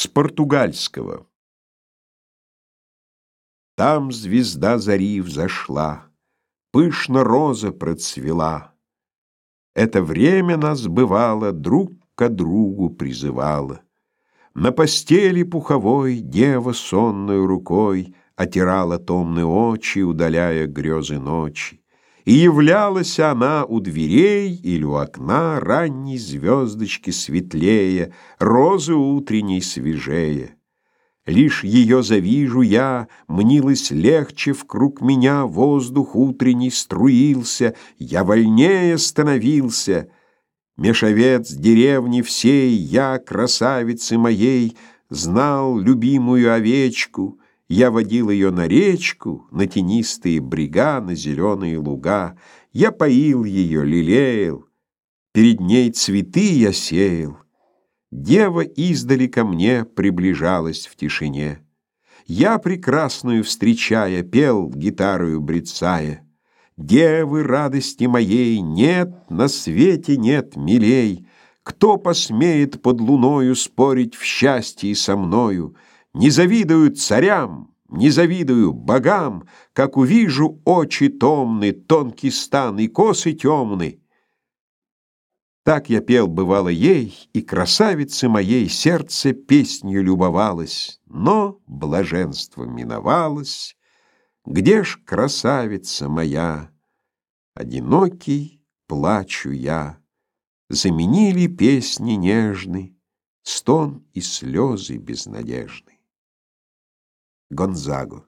С португальского. Там звезда зари взошла, Пышно роза процвела. Это время нас бывало Друг к другу призывало. На постели пуховой Дева сонную рукой Отирала томные очи, Удаляя грезы ночи. И являлась она у дверей или у окна ранней звездочки светлее, розы утренней свежее. Лишь ее завижу я, мнилось легче в круг меня воздух утренний струился, я вольнее становился. Меж овец деревни всей я, красавицы моей, знал любимую овечку — я водил ее на речку, на тенистые брега, на зеленые луга. Я поил ее, лелеял, перед ней цветы я сеял. Дева издали ко мне приближалась в тишине. Я прекрасную встречая пел гитарою брецая. Девы радости моей нет на свете нет милей. Кто посмеет под луною спорить в счастье со мною? Не завидую царям, не завидую богам, Как увижу очи томны, тонкий стан и косы темны. Так я пел, бывало, ей, и красавице моей Сердце песнью любовалось, но блаженство миновалось. Где ж красавица моя? Одинокий плачу я. Заменили песни нежны Стон и слезы безнадежны. Гонзагу.